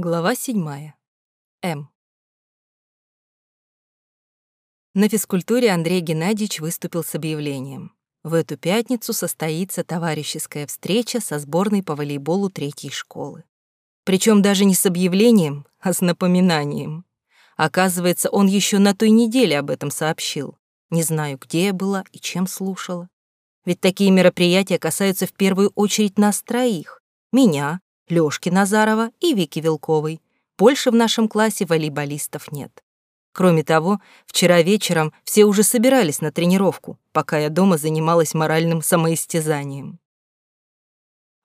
Глава седьмая. М. На физкультуре Андрей Геннадьевич выступил с объявлением. В эту пятницу состоится товарищеская встреча со сборной по волейболу третьей школы. Причем даже не с объявлением, а с напоминанием. Оказывается, он еще на той неделе об этом сообщил. Не знаю, где я была и чем слушала. Ведь такие мероприятия касаются в первую очередь нас троих. Меня, Лёшки Назарова и Вики Вилковой. Больше в нашем классе волейболистов нет. Кроме того, вчера вечером все уже собирались на тренировку, пока я дома занималась моральным самоистязанием.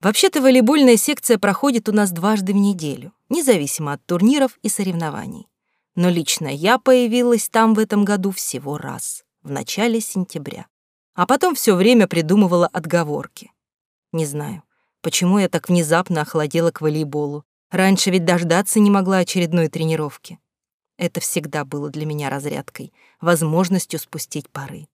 Вообще-то волейбольная секция проходит у нас дважды в неделю, независимо от турниров и соревнований. Но лично я появилась там в этом году всего раз, в начале сентября. А потом все время придумывала отговорки. Не знаю, Почему я так внезапно охладела к волейболу? Раньше ведь дождаться не могла очередной тренировки. Это всегда было для меня разрядкой, возможностью спустить пары.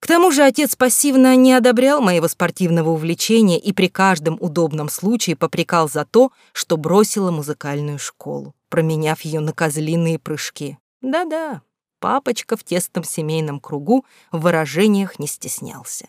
К тому же отец пассивно не одобрял моего спортивного увлечения и при каждом удобном случае попрекал за то, что бросила музыкальную школу, променяв ее на козлиные прыжки. Да-да, папочка в тесном семейном кругу в выражениях не стеснялся.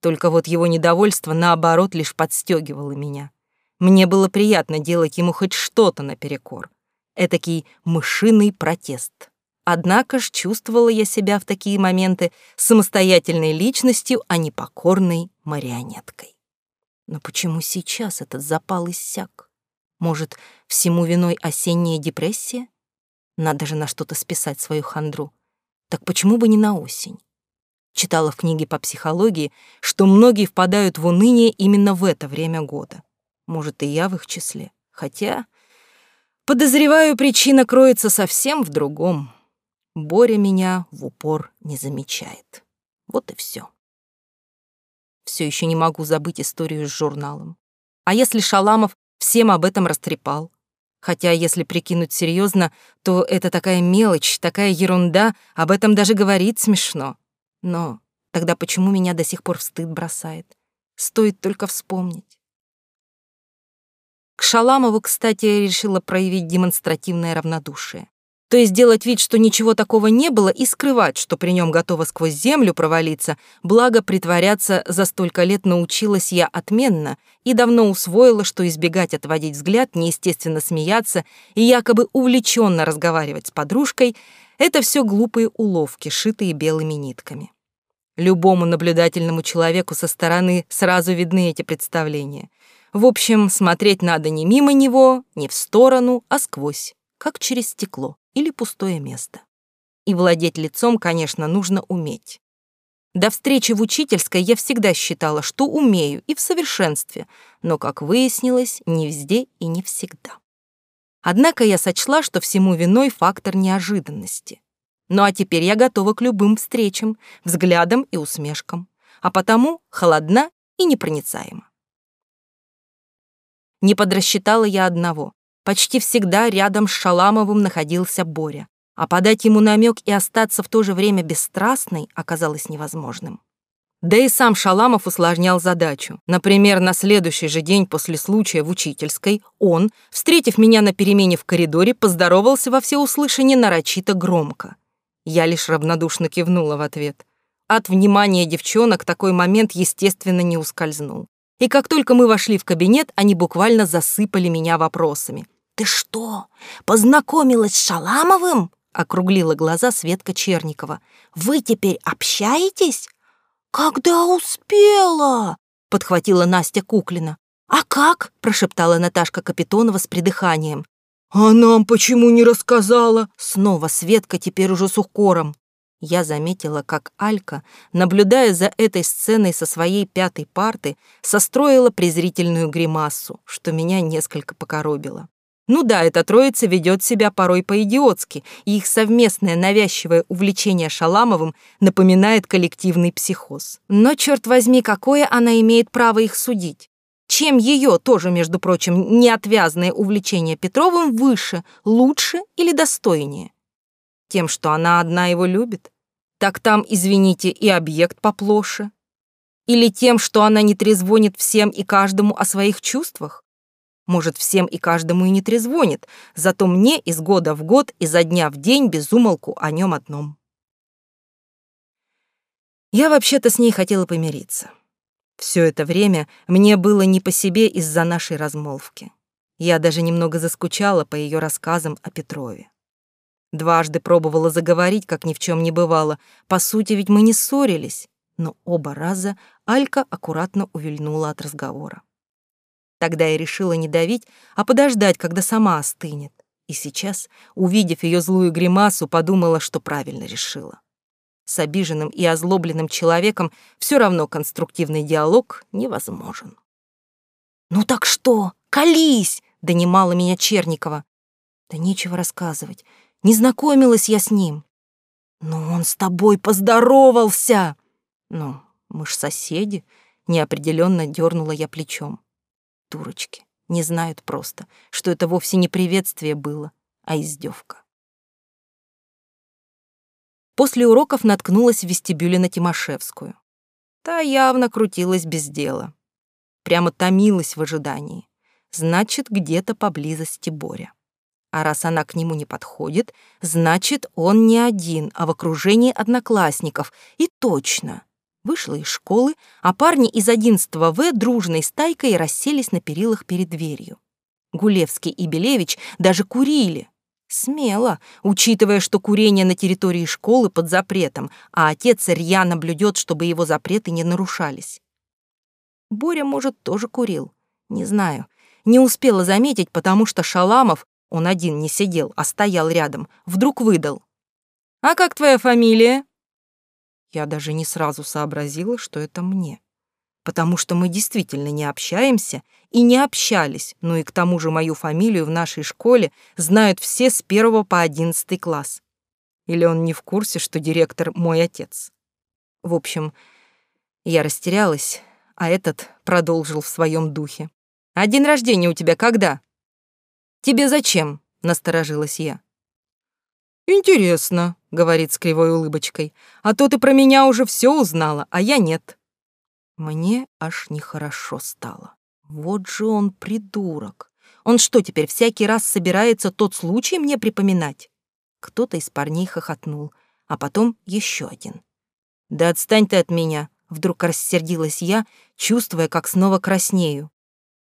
Только вот его недовольство, наоборот, лишь подстегивало меня. Мне было приятно делать ему хоть что-то наперекор. Этакий мышиный протест. Однако ж чувствовала я себя в такие моменты самостоятельной личностью, а не покорной марионеткой. Но почему сейчас этот запал иссяк? Может, всему виной осенняя депрессия? Надо же на что-то списать свою хандру. Так почему бы не на осень? Читала в книге по психологии, что многие впадают в уныние именно в это время года. Может, и я в их числе. Хотя, подозреваю, причина кроется совсем в другом. Боря меня в упор не замечает. Вот и все. Все еще не могу забыть историю с журналом. А если Шаламов всем об этом растрепал? Хотя, если прикинуть серьезно, то это такая мелочь, такая ерунда, об этом даже говорить смешно. Но тогда почему меня до сих пор в стыд бросает? Стоит только вспомнить. К Шаламову, кстати, решила проявить демонстративное равнодушие. То есть делать вид, что ничего такого не было, и скрывать, что при нем готова сквозь землю провалиться, благо притворяться за столько лет научилась я отменно и давно усвоила, что избегать отводить взгляд, неестественно смеяться и якобы увлеченно разговаривать с подружкой — это все глупые уловки, шитые белыми нитками. Любому наблюдательному человеку со стороны сразу видны эти представления. В общем, смотреть надо не мимо него, не в сторону, а сквозь, как через стекло или пустое место. И владеть лицом, конечно, нужно уметь. До встречи в учительской я всегда считала, что умею и в совершенстве, но, как выяснилось, не везде и не всегда. Однако я сочла, что всему виной фактор неожиданности. Ну а теперь я готова к любым встречам, взглядам и усмешкам, а потому холодна и непроницаема. Не подрасчитала я одного. Почти всегда рядом с Шаламовым находился Боря, а подать ему намек и остаться в то же время бесстрастной оказалось невозможным. Да и сам Шаламов усложнял задачу. Например, на следующий же день после случая в учительской он, встретив меня на перемене в коридоре, поздоровался во всеуслышание нарочито громко. Я лишь равнодушно кивнула в ответ. От внимания девчонок такой момент, естественно, не ускользнул. И как только мы вошли в кабинет, они буквально засыпали меня вопросами. «Ты что, познакомилась с Шаламовым?» — округлила глаза Светка Черникова. «Вы теперь общаетесь?» «Когда успела?» — подхватила Настя Куклина. «А как?» — прошептала Наташка Капитонова с придыханием. «А нам почему не рассказала?» Снова Светка, теперь уже с укором. Я заметила, как Алька, наблюдая за этой сценой со своей пятой парты, состроила презрительную гримасу, что меня несколько покоробило. Ну да, эта троица ведет себя порой по-идиотски, и их совместное навязчивое увлечение Шаламовым напоминает коллективный психоз. Но, черт возьми, какое она имеет право их судить? Чем ее, тоже, между прочим, неотвязное увлечение Петровым выше, лучше или достойнее? Тем, что она одна его любит? Так там, извините, и объект поплоше. Или тем, что она не трезвонит всем и каждому о своих чувствах? Может, всем и каждому и не трезвонит, зато мне из года в год, изо дня в день без умолку о нем одном. Я вообще-то с ней хотела помириться. Все это время мне было не по себе из-за нашей размолвки. Я даже немного заскучала по ее рассказам о Петрове. Дважды пробовала заговорить, как ни в чем не бывало. По сути, ведь мы не ссорились. Но оба раза Алька аккуратно увильнула от разговора. Тогда я решила не давить, а подождать, когда сама остынет. И сейчас, увидев ее злую гримасу, подумала, что правильно решила. С обиженным и озлобленным человеком все равно конструктивный диалог невозможен. «Ну так что? Колись!» — донимала меня Черникова. «Да нечего рассказывать. Не знакомилась я с ним». «Ну он с тобой поздоровался!» «Ну, мы ж соседи», — неопределенно дернула я плечом. Дурочки, не знают просто, что это вовсе не приветствие было, а издевка. После уроков наткнулась в вестибюле на Тимошевскую. Та явно крутилась без дела. Прямо томилась в ожидании. Значит, где-то поблизости Боря. А раз она к нему не подходит, значит, он не один, а в окружении одноклассников. И точно. Вышла из школы, а парни из 11 В дружной стайкой расселись на перилах перед дверью. Гулевский и Белевич даже курили, Смело, учитывая, что курение на территории школы под запретом, а отец рьяно блюдет, чтобы его запреты не нарушались. Боря, может, тоже курил. Не знаю. Не успела заметить, потому что Шаламов, он один не сидел, а стоял рядом, вдруг выдал. «А как твоя фамилия?» Я даже не сразу сообразила, что это мне потому что мы действительно не общаемся и не общались, ну и к тому же мою фамилию в нашей школе знают все с первого по одиннадцатый класс. Или он не в курсе, что директор мой отец. В общем, я растерялась, а этот продолжил в своем духе. «А день рождения у тебя когда?» «Тебе зачем?» — насторожилась я. «Интересно», — говорит с кривой улыбочкой, «а то ты про меня уже все узнала, а я нет». Мне аж нехорошо стало. Вот же он придурок. Он что, теперь всякий раз собирается тот случай мне припоминать? Кто-то из парней хохотнул, а потом еще один. «Да отстань ты от меня!» — вдруг рассердилась я, чувствуя, как снова краснею.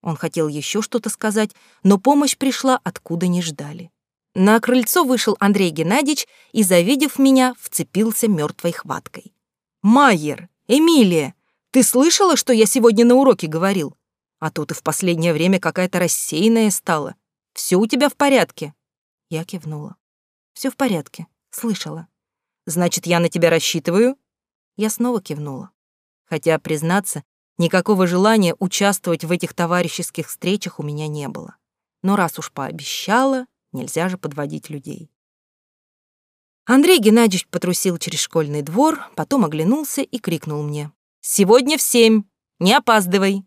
Он хотел еще что-то сказать, но помощь пришла, откуда не ждали. На крыльцо вышел Андрей Геннадьевич и, завидев меня, вцепился мертвой хваткой. «Майер! Эмилия! Ты слышала, что я сегодня на уроке говорил? А то ты в последнее время какая-то рассеянная стала. Все у тебя в порядке?» Я кивнула. Все в порядке. Слышала. Значит, я на тебя рассчитываю?» Я снова кивнула. Хотя, признаться, никакого желания участвовать в этих товарищеских встречах у меня не было. Но раз уж пообещала, нельзя же подводить людей. Андрей Геннадьевич потрусил через школьный двор, потом оглянулся и крикнул мне. Сегодня в семь. Не опаздывай.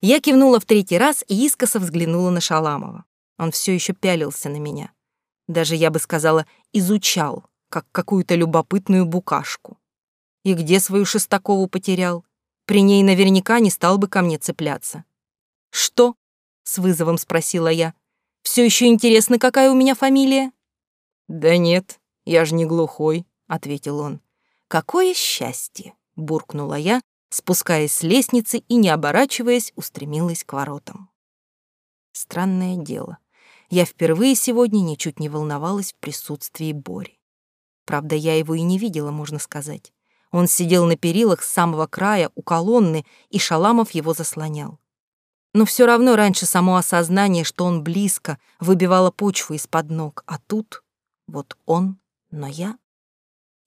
Я кивнула в третий раз и искоса взглянула на Шаламова. Он все еще пялился на меня. Даже, я бы сказала, изучал, как какую-то любопытную букашку. И где свою Шестакову потерял? При ней наверняка не стал бы ко мне цепляться. «Что?» — с вызовом спросила я. Все еще интересно, какая у меня фамилия?» «Да нет, я же не глухой», — ответил он. «Какое счастье!» буркнула я, спускаясь с лестницы и, не оборачиваясь, устремилась к воротам. Странное дело. Я впервые сегодня ничуть не волновалась в присутствии Бори. Правда, я его и не видела, можно сказать. Он сидел на перилах с самого края у колонны, и Шаламов его заслонял. Но все равно раньше само осознание, что он близко, выбивало почву из-под ног, а тут вот он, но я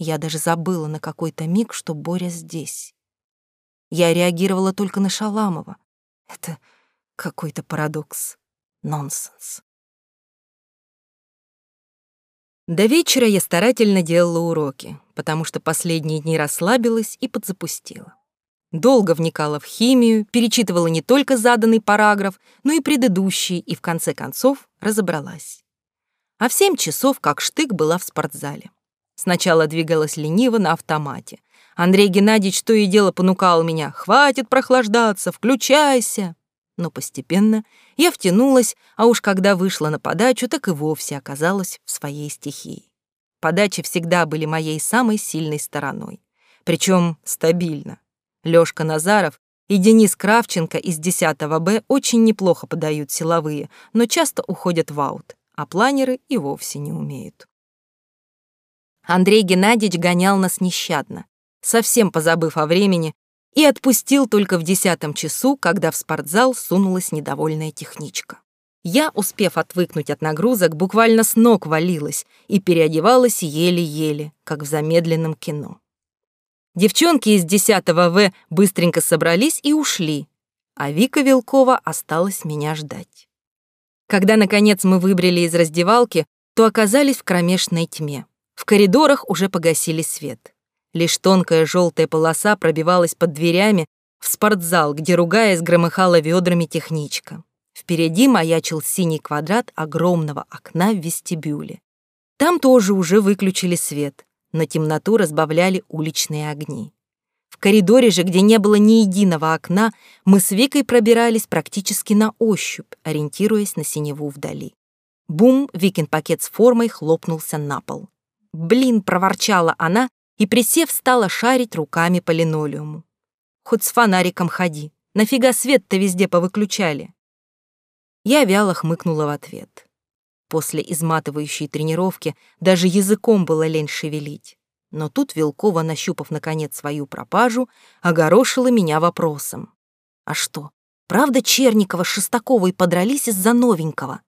я даже забыла на какой-то миг, что Боря здесь. Я реагировала только на Шаламова. Это какой-то парадокс. Нонсенс. До вечера я старательно делала уроки, потому что последние дни расслабилась и подзапустила. Долго вникала в химию, перечитывала не только заданный параграф, но и предыдущий, и в конце концов разобралась. А в семь часов, как штык, была в спортзале. Сначала двигалась лениво на автомате. Андрей Геннадьевич то и дело понукал меня. «Хватит прохлаждаться, включайся!» Но постепенно я втянулась, а уж когда вышла на подачу, так и вовсе оказалась в своей стихии. Подачи всегда были моей самой сильной стороной. Причем стабильно. Лёшка Назаров и Денис Кравченко из 10 Б очень неплохо подают силовые, но часто уходят в аут, а планеры и вовсе не умеют. Андрей Геннадьевич гонял нас нещадно, совсем позабыв о времени, и отпустил только в десятом часу, когда в спортзал сунулась недовольная техничка. Я, успев отвыкнуть от нагрузок, буквально с ног валилась и переодевалась еле-еле, как в замедленном кино. Девчонки из 10 В быстренько собрались и ушли, а Вика Вилкова осталась меня ждать. Когда, наконец, мы выбрали из раздевалки, то оказались в кромешной тьме. В коридорах уже погасили свет. Лишь тонкая желтая полоса пробивалась под дверями в спортзал, где, ругаясь, громыхала ведрами техничка. Впереди маячил синий квадрат огромного окна в вестибюле. Там тоже уже выключили свет, но темноту разбавляли уличные огни. В коридоре же, где не было ни единого окна, мы с Викой пробирались практически на ощупь, ориентируясь на синеву вдали. Бум, Викин пакет с формой хлопнулся на пол. «Блин!» — проворчала она и, присев, стала шарить руками по линолеуму. «Хоть с фонариком ходи. Нафига свет-то везде повыключали?» Я вяло хмыкнула в ответ. После изматывающей тренировки даже языком было лень шевелить. Но тут Вилкова, нащупав наконец свою пропажу, огорошила меня вопросом. «А что, правда Черникова с Шестаковой подрались из-за новенького?»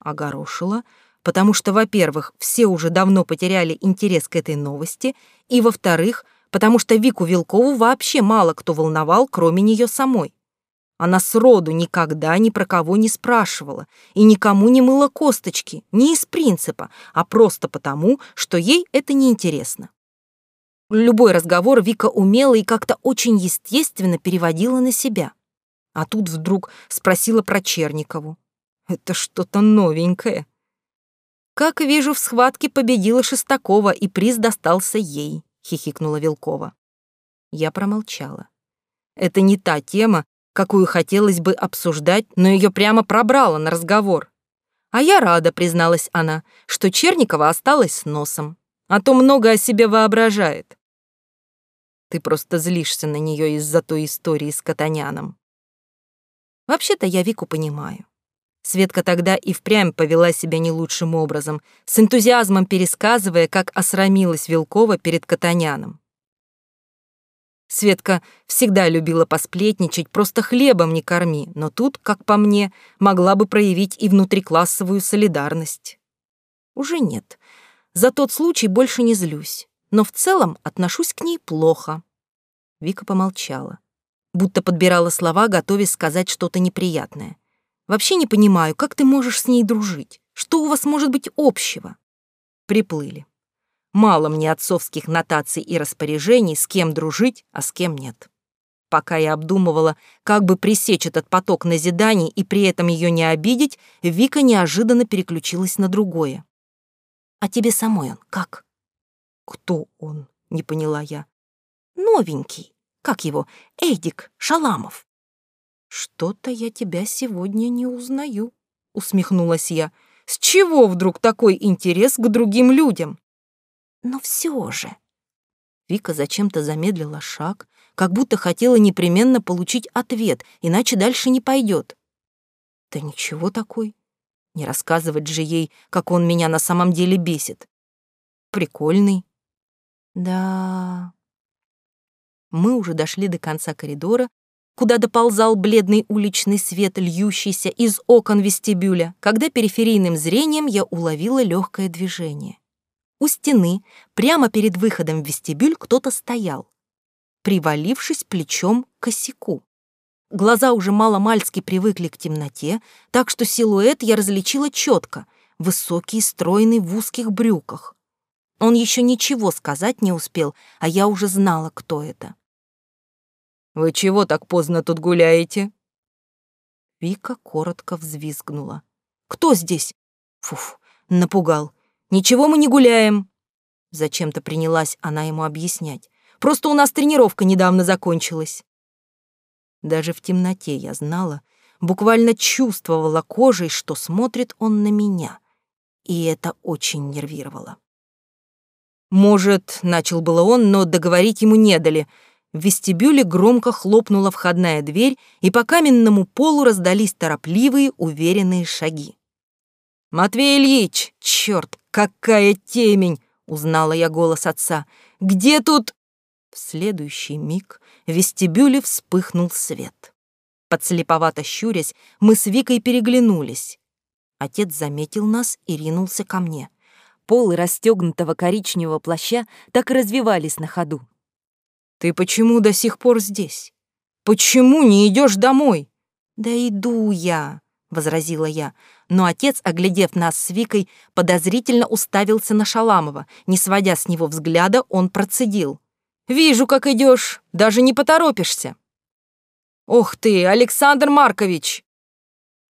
Огорошила, потому что, во-первых, все уже давно потеряли интерес к этой новости, и, во-вторых, потому что Вику Вилкову вообще мало кто волновал, кроме нее самой. Она сроду никогда ни про кого не спрашивала и никому не мыла косточки, не из принципа, а просто потому, что ей это неинтересно. Любой разговор Вика умела и как-то очень естественно переводила на себя. А тут вдруг спросила про Черникову. Это что-то новенькое. Как вижу, в схватке победила Шестакова, и приз достался ей, хихикнула Вилкова. Я промолчала. Это не та тема, какую хотелось бы обсуждать, но ее прямо пробрало на разговор. А я рада, призналась она, что Черникова осталась с носом, а то много о себе воображает. Ты просто злишься на нее из-за той истории с Катаняном. Вообще-то я Вику понимаю. Светка тогда и впрямь повела себя не лучшим образом, с энтузиазмом пересказывая, как осрамилась Вилкова перед Катаняном. Светка всегда любила посплетничать, просто хлебом не корми, но тут, как по мне, могла бы проявить и внутриклассовую солидарность. Уже нет. За тот случай больше не злюсь, но в целом отношусь к ней плохо. Вика помолчала, будто подбирала слова, готовясь сказать что-то неприятное. Вообще не понимаю, как ты можешь с ней дружить? Что у вас может быть общего? Приплыли. Мало мне отцовских нотаций и распоряжений, с кем дружить, а с кем нет. Пока я обдумывала, как бы пресечь этот поток назиданий и при этом ее не обидеть, Вика неожиданно переключилась на другое. «А тебе самой он как?» «Кто он?» — не поняла я. «Новенький. Как его? Эдик Шаламов». «Что-то я тебя сегодня не узнаю», — усмехнулась я. «С чего вдруг такой интерес к другим людям?» Но все же... Вика зачем-то замедлила шаг, как будто хотела непременно получить ответ, иначе дальше не пойдет. Да ничего такой. Не рассказывать же ей, как он меня на самом деле бесит. Прикольный. Да... Мы уже дошли до конца коридора, куда доползал бледный уличный свет, льющийся из окон вестибюля, когда периферийным зрением я уловила легкое движение. У стены, прямо перед выходом в вестибюль, кто-то стоял, привалившись плечом к косяку. Глаза уже мало-мальски привыкли к темноте, так что силуэт я различила четко, высокий, стройный в узких брюках. Он еще ничего сказать не успел, а я уже знала, кто это. «Вы чего так поздно тут гуляете?» Вика коротко взвизгнула. «Кто здесь?» Фуф, напугал. Ничего мы не гуляем. Зачем-то принялась она ему объяснять. Просто у нас тренировка недавно закончилась. Даже в темноте я знала, буквально чувствовала кожей, что смотрит он на меня, и это очень нервировало. Может, начал было он, но договорить ему не дали. В вестибюле громко хлопнула входная дверь, и по каменному полу раздались торопливые, уверенные шаги. «Матвей Ильич! Черт, какая темень!» — узнала я голос отца. «Где тут...» В следующий миг в вестибюле вспыхнул свет. Подслеповато щурясь, мы с Викой переглянулись. Отец заметил нас и ринулся ко мне. Полы расстегнутого коричневого плаща так и развивались на ходу. «Ты почему до сих пор здесь? Почему не идешь домой?» «Да иду я», — возразила я, но отец, оглядев нас с Викой, подозрительно уставился на Шаламова. Не сводя с него взгляда, он процедил. «Вижу, как идешь, даже не поторопишься». «Ох ты, Александр Маркович!»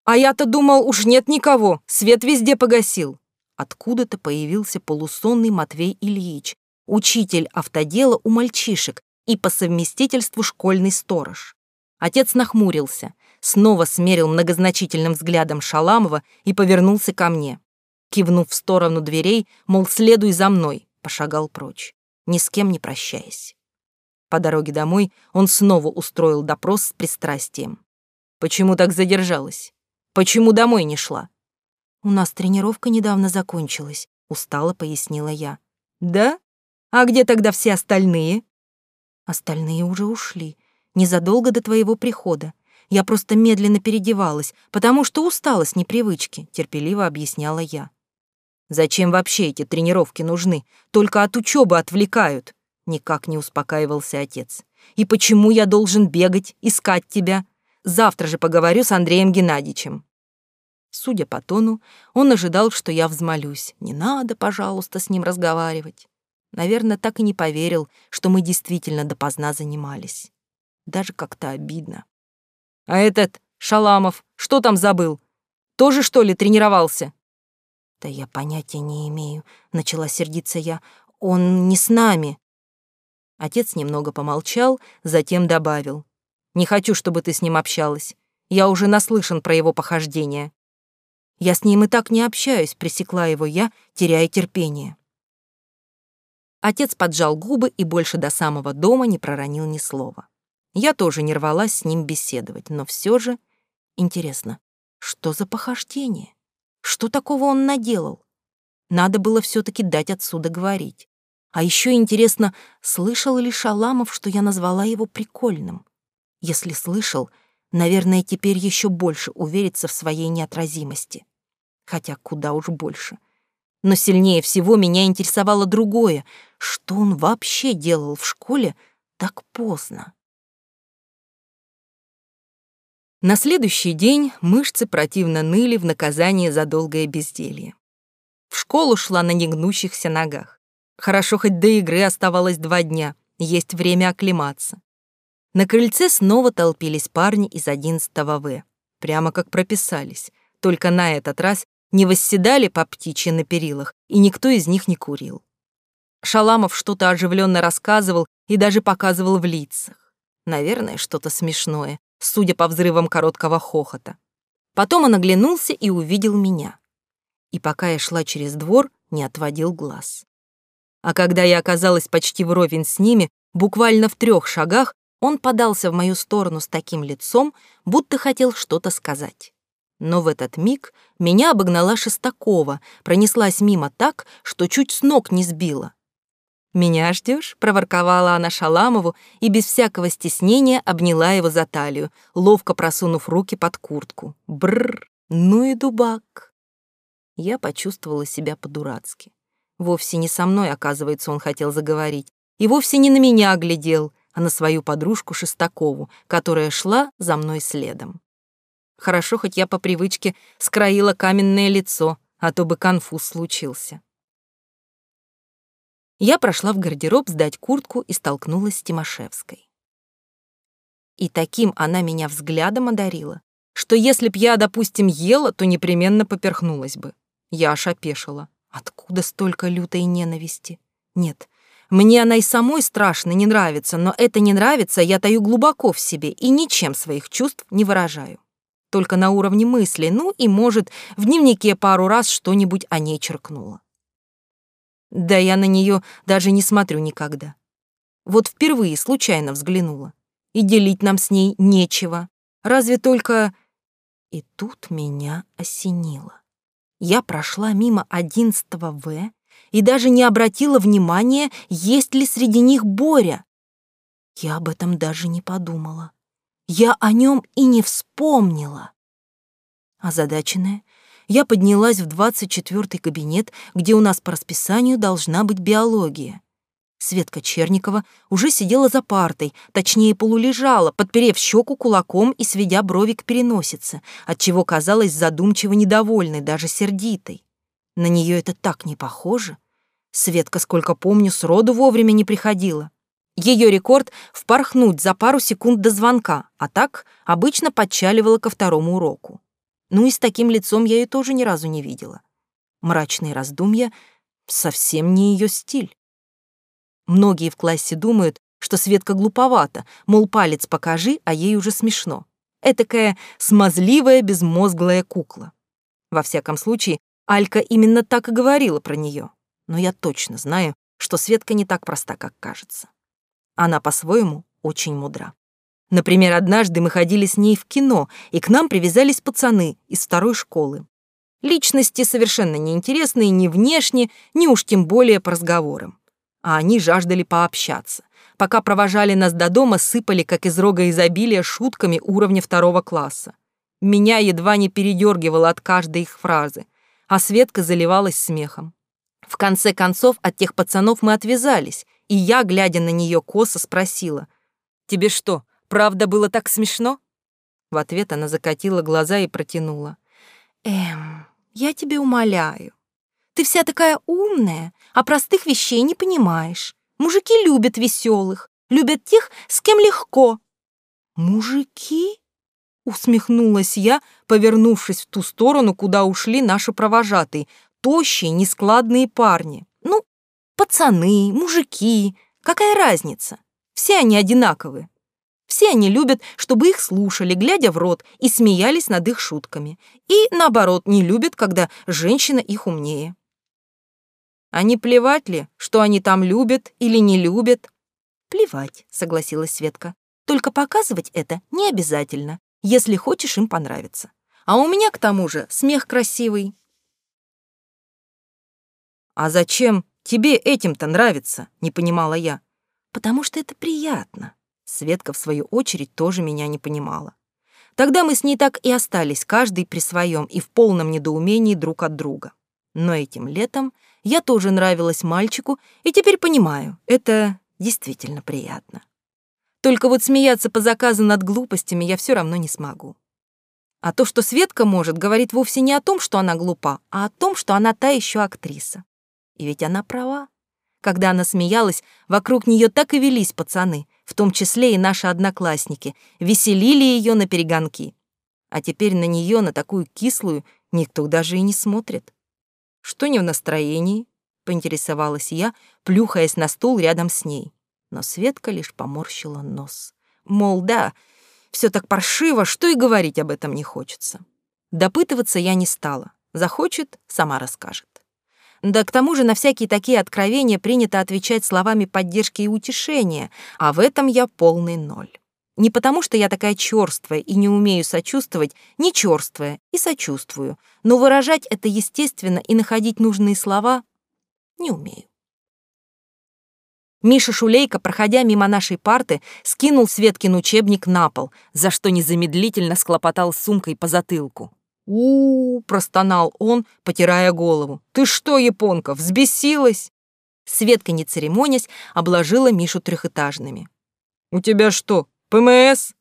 «А я-то думал, уж нет никого, свет везде погасил». Откуда-то появился полусонный Матвей Ильич, учитель автодела у мальчишек и по совместительству школьный сторож. Отец нахмурился, снова смерил многозначительным взглядом Шаламова и повернулся ко мне. Кивнув в сторону дверей, мол, следуй за мной, пошагал прочь, ни с кем не прощаясь. По дороге домой он снова устроил допрос с пристрастием. «Почему так задержалась? Почему домой не шла?» «У нас тренировка недавно закончилась», — устало пояснила я. «Да? А где тогда все остальные?» «Остальные уже ушли, незадолго до твоего прихода. Я просто медленно переодевалась, потому что устала с непривычки», — терпеливо объясняла я. «Зачем вообще эти тренировки нужны? Только от учебы отвлекают», — никак не успокаивался отец. «И почему я должен бегать, искать тебя? Завтра же поговорю с Андреем Геннадьевичем». Судя по тону, он ожидал, что я взмолюсь. Не надо, пожалуйста, с ним разговаривать. Наверное, так и не поверил, что мы действительно допоздна занимались. Даже как-то обидно. А этот, Шаламов, что там забыл? Тоже, что ли, тренировался? Да я понятия не имею, начала сердиться я. Он не с нами. Отец немного помолчал, затем добавил. Не хочу, чтобы ты с ним общалась. Я уже наслышан про его похождения. Я с ним и так не общаюсь, пресекла его я, теряя терпение. Отец поджал губы и больше до самого дома не проронил ни слова. Я тоже не рвалась с ним беседовать, но все же интересно, что за похождение? Что такого он наделал? Надо было все таки дать отсюда говорить. А еще интересно, слышал ли Шаламов, что я назвала его прикольным? Если слышал, наверное, теперь еще больше уверится в своей неотразимости. Хотя куда уж больше. Но сильнее всего меня интересовало другое, что он вообще делал в школе так поздно. На следующий день мышцы противно ныли в наказание за долгое безделье. В школу шла на негнущихся ногах. Хорошо, хоть до игры оставалось два дня, есть время оклематься. На крыльце снова толпились парни из 11 В. Прямо как прописались. Только на этот раз не восседали по птичьи на перилах, и никто из них не курил. Шаламов что-то оживленно рассказывал и даже показывал в лицах. Наверное, что-то смешное, судя по взрывам короткого хохота. Потом он оглянулся и увидел меня. И пока я шла через двор, не отводил глаз. А когда я оказалась почти вровень с ними, буквально в трех шагах, он подался в мою сторону с таким лицом, будто хотел что-то сказать. Но в этот миг меня обогнала Шестакова, пронеслась мимо так, что чуть с ног не сбила. «Меня ждешь? проворковала она Шаламову и без всякого стеснения обняла его за талию, ловко просунув руки под куртку. Бррр, ну и дубак. Я почувствовала себя по-дурацки. Вовсе не со мной, оказывается, он хотел заговорить. И вовсе не на меня глядел, а на свою подружку Шестакову, которая шла за мной следом. Хорошо, хоть я по привычке скроила каменное лицо, а то бы конфуз случился. Я прошла в гардероб сдать куртку и столкнулась с Тимошевской. И таким она меня взглядом одарила, что если б я, допустим, ела, то непременно поперхнулась бы. Я аж опешила. Откуда столько лютой ненависти? Нет, мне она и самой страшно не нравится, но это не нравится я таю глубоко в себе и ничем своих чувств не выражаю. только на уровне мысли, ну и, может, в дневнике пару раз что-нибудь о ней черкнула. Да я на нее даже не смотрю никогда. Вот впервые случайно взглянула. И делить нам с ней нечего. Разве только... И тут меня осенило. Я прошла мимо одиннадцатого В и даже не обратила внимания, есть ли среди них Боря. Я об этом даже не подумала. Я о нем и не вспомнила. Озадаченная, я поднялась в двадцать четвертый кабинет, где у нас по расписанию должна быть биология. Светка Черникова уже сидела за партой, точнее полулежала, подперев щеку кулаком и сведя брови к переносице, отчего казалась задумчиво недовольной, даже сердитой. На нее это так не похоже. Светка, сколько помню, сроду вовремя не приходила. Ее рекорд — впорхнуть за пару секунд до звонка, а так обычно подчаливала ко второму уроку. Ну и с таким лицом я ее тоже ни разу не видела. Мрачные раздумья — совсем не ее стиль. Многие в классе думают, что Светка глуповата, мол, палец покажи, а ей уже смешно. Этакая смазливая, безмозглая кукла. Во всяком случае, Алька именно так и говорила про нее. Но я точно знаю, что Светка не так проста, как кажется. Она по-своему очень мудра. Например, однажды мы ходили с ней в кино, и к нам привязались пацаны из второй школы. Личности совершенно неинтересные ни внешне, ни уж тем более по разговорам а они жаждали пообщаться. Пока провожали нас до дома, сыпали, как из рога изобилия, шутками уровня второго класса. Меня едва не передергивало от каждой их фразы, а Светка заливалась смехом. В конце концов от тех пацанов мы отвязались, и я, глядя на нее косо, спросила, «Тебе что, правда было так смешно?» В ответ она закатила глаза и протянула. «Эм, я тебе умоляю, ты вся такая умная, а простых вещей не понимаешь. Мужики любят веселых, любят тех, с кем легко». «Мужики?» — усмехнулась я, повернувшись в ту сторону, куда ушли наши провожатые, тощие, нескладные парни. «Ну, пацаны, мужики, какая разница? Все они одинаковые. Все они любят, чтобы их слушали, глядя в рот, и смеялись над их шутками. И, наоборот, не любят, когда женщина их умнее. А не плевать ли, что они там любят или не любят? Плевать, согласилась Светка. Только показывать это не обязательно, если хочешь им понравиться. А у меня к тому же смех красивый. А зачем тебе этим-то нравится? Не понимала я. Потому что это приятно. Светка, в свою очередь, тоже меня не понимала. Тогда мы с ней так и остались, каждый при своем и в полном недоумении друг от друга. Но этим летом я тоже нравилась мальчику, и теперь понимаю, это действительно приятно. Только вот смеяться по заказу над глупостями я все равно не смогу. А то, что Светка может, говорит вовсе не о том, что она глупа, а о том, что она та еще актриса. И ведь она права. Когда она смеялась, вокруг нее так и велись пацаны, в том числе и наши одноклассники, веселили ее на перегонки. А теперь на нее, на такую кислую, никто даже и не смотрит. Что не в настроении? Поинтересовалась я, плюхаясь на стул рядом с ней. Но Светка лишь поморщила нос. Мол, да, все так паршиво, что и говорить об этом не хочется. Допытываться я не стала. Захочет, сама расскажет. Да к тому же на всякие такие откровения принято отвечать словами поддержки и утешения, а в этом я полный ноль. Не потому, что я такая чёрствая и не умею сочувствовать, не чёрствая и сочувствую, но выражать это естественно и находить нужные слова не умею. Миша Шулейко, проходя мимо нашей парты, скинул Светкин учебник на пол, за что незамедлительно склопотал сумкой по затылку. У, простонал он, потирая голову. «Ты что, японка, взбесилась?» Светка, не церемонясь, обложила Мишу трехэтажными. «У тебя что, ПМС?»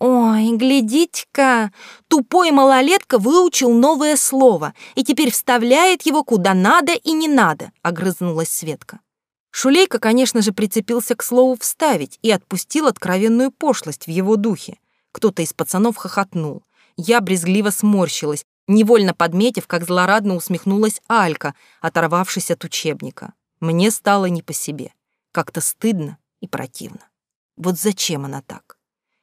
«Ой, глядите-ка, тупой малолетка выучил новое слово и теперь вставляет его куда надо и не надо», — огрызнулась Светка. Шулейка, конечно же, прицепился к слову «вставить» и отпустил откровенную пошлость в его духе. Кто-то из пацанов хохотнул. Я брезгливо сморщилась, невольно подметив, как злорадно усмехнулась Алька, оторвавшись от учебника. Мне стало не по себе. Как-то стыдно и противно. Вот зачем она так?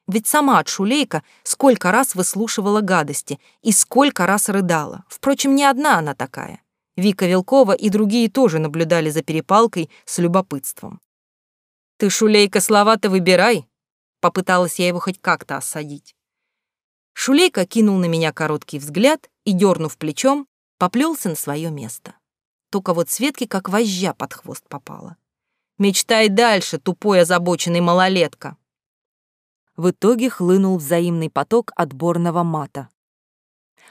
Ведь сама от Шулейка сколько раз выслушивала гадости и сколько раз рыдала. Впрочем, не одна она такая. Вика Вилкова и другие тоже наблюдали за перепалкой с любопытством. «Ты, Шулейка, слова-то выбирай!» Попыталась я его хоть как-то осадить. Шулейка кинул на меня короткий взгляд и, дернув плечом, поплелся на свое место. Только вот Светке как вожжа под хвост попала. «Мечтай дальше, тупой озабоченный малолетка!» В итоге хлынул взаимный поток отборного мата.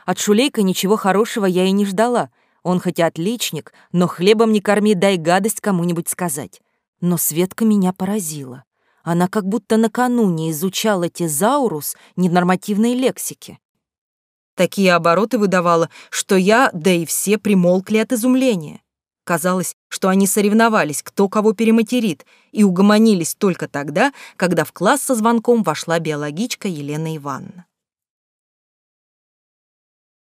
От Шулейка ничего хорошего я и не ждала. Он хоть и отличник, но хлебом не корми, дай гадость кому-нибудь сказать. Но Светка меня поразила. Она как будто накануне изучала тезаурус ненормативной лексики. Такие обороты выдавала, что я, да и все примолкли от изумления. Казалось, что они соревновались, кто кого перематерит, и угомонились только тогда, когда в класс со звонком вошла биологичка Елена Ивановна.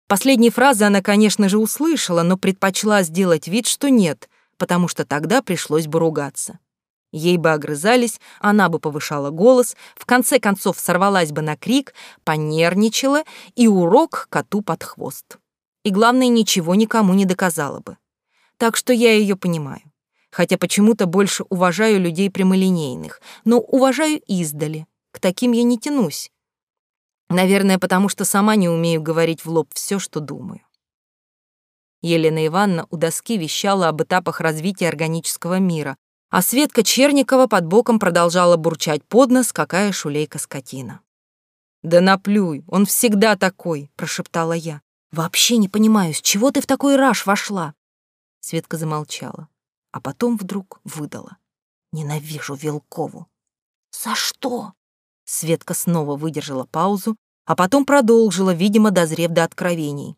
Последние фразы она, конечно же, услышала, но предпочла сделать вид, что нет, потому что тогда пришлось бы ругаться. Ей бы огрызались, она бы повышала голос, в конце концов сорвалась бы на крик, понервничала и урок коту под хвост. И главное, ничего никому не доказала бы. Так что я ее понимаю. Хотя почему-то больше уважаю людей прямолинейных, но уважаю издали. К таким я не тянусь. Наверное, потому что сама не умею говорить в лоб все, что думаю. Елена Ивановна у доски вещала об этапах развития органического мира, а Светка Черникова под боком продолжала бурчать под нос, какая шулейка скотина. «Да наплюй, он всегда такой», — прошептала я. «Вообще не понимаю, с чего ты в такой раж вошла?» Светка замолчала, а потом вдруг выдала. «Ненавижу Вилкову». «За что?» Светка снова выдержала паузу, а потом продолжила, видимо, дозрев до откровений.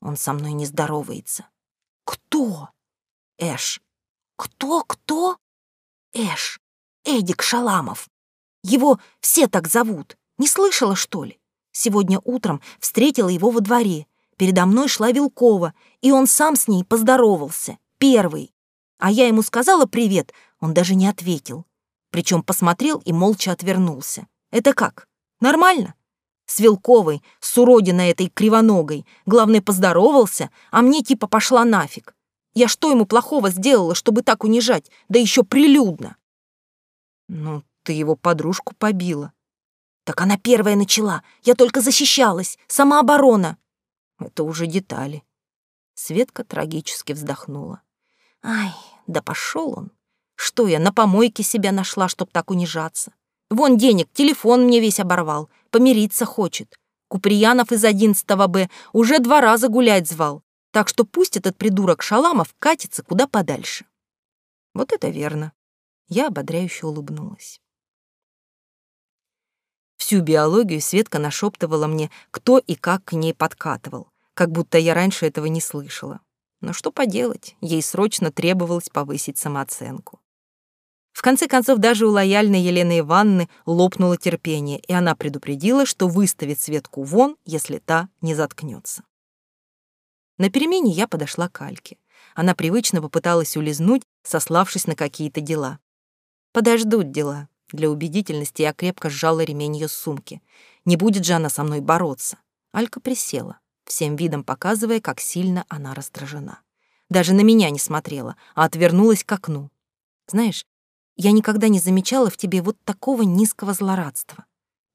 «Он со мной не здоровается». «Кто?» «Эш». «Кто-кто?» Эш, Эдик Шаламов. Его все так зовут. Не слышала, что ли? Сегодня утром встретила его во дворе. Передо мной шла Вилкова, и он сам с ней поздоровался. Первый. А я ему сказала привет, он даже не ответил. Причем посмотрел и молча отвернулся. Это как? Нормально? С Вилковой, с уродиной этой кривоногой. Главное, поздоровался, а мне типа пошла нафиг. Я что ему плохого сделала, чтобы так унижать, да еще прилюдно? Ну, ты его подружку побила. Так она первая начала. Я только защищалась. Самооборона. Это уже детали. Светка трагически вздохнула. Ай, да пошел он. Что я на помойке себя нашла, чтоб так унижаться? Вон денег, телефон мне весь оборвал. Помириться хочет. Куприянов из 11 Б уже два раза гулять звал. Так что пусть этот придурок Шаламов катится куда подальше. Вот это верно. Я ободряюще улыбнулась. Всю биологию Светка нашептывала мне, кто и как к ней подкатывал, как будто я раньше этого не слышала. Но что поделать, ей срочно требовалось повысить самооценку. В конце концов, даже у лояльной Елены Ивановны лопнуло терпение, и она предупредила, что выставит Светку вон, если та не заткнется. На перемене я подошла к Альке. Она привычно попыталась улизнуть, сославшись на какие-то дела. Подождут дела. Для убедительности я крепко сжала ремень ее сумки. Не будет же она со мной бороться. Алька присела, всем видом показывая, как сильно она раздражена. Даже на меня не смотрела, а отвернулась к окну. Знаешь, я никогда не замечала в тебе вот такого низкого злорадства.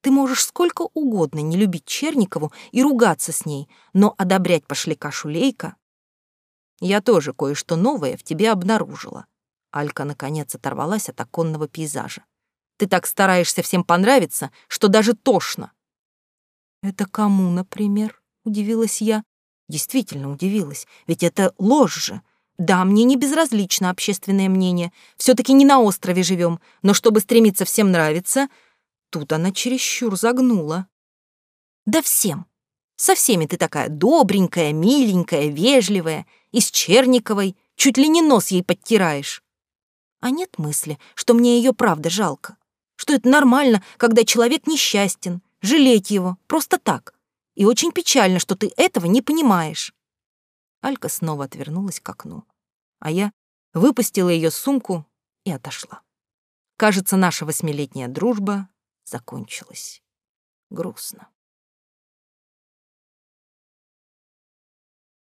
Ты можешь сколько угодно не любить Черникову и ругаться с ней, но одобрять пошляка Шулейка... Я тоже кое-что новое в тебе обнаружила. Алька наконец оторвалась от оконного пейзажа. Ты так стараешься всем понравиться, что даже тошно. Это кому, например? Удивилась я. Действительно удивилась, ведь это ложь же. Да, мне не безразлично общественное мнение. все таки не на острове живем, но чтобы стремиться всем нравиться, Тут она чересчур загнула. Да всем. Со всеми ты такая добренькая, миленькая, вежливая, и с Черниковой чуть ли не нос ей подтираешь. А нет мысли, что мне ее правда жалко. Что это нормально, когда человек несчастен, жалеть его, просто так. И очень печально, что ты этого не понимаешь. Алька снова отвернулась к окну, а я выпустила ее сумку и отошла. Кажется, наша восьмилетняя дружба закончилась. Грустно.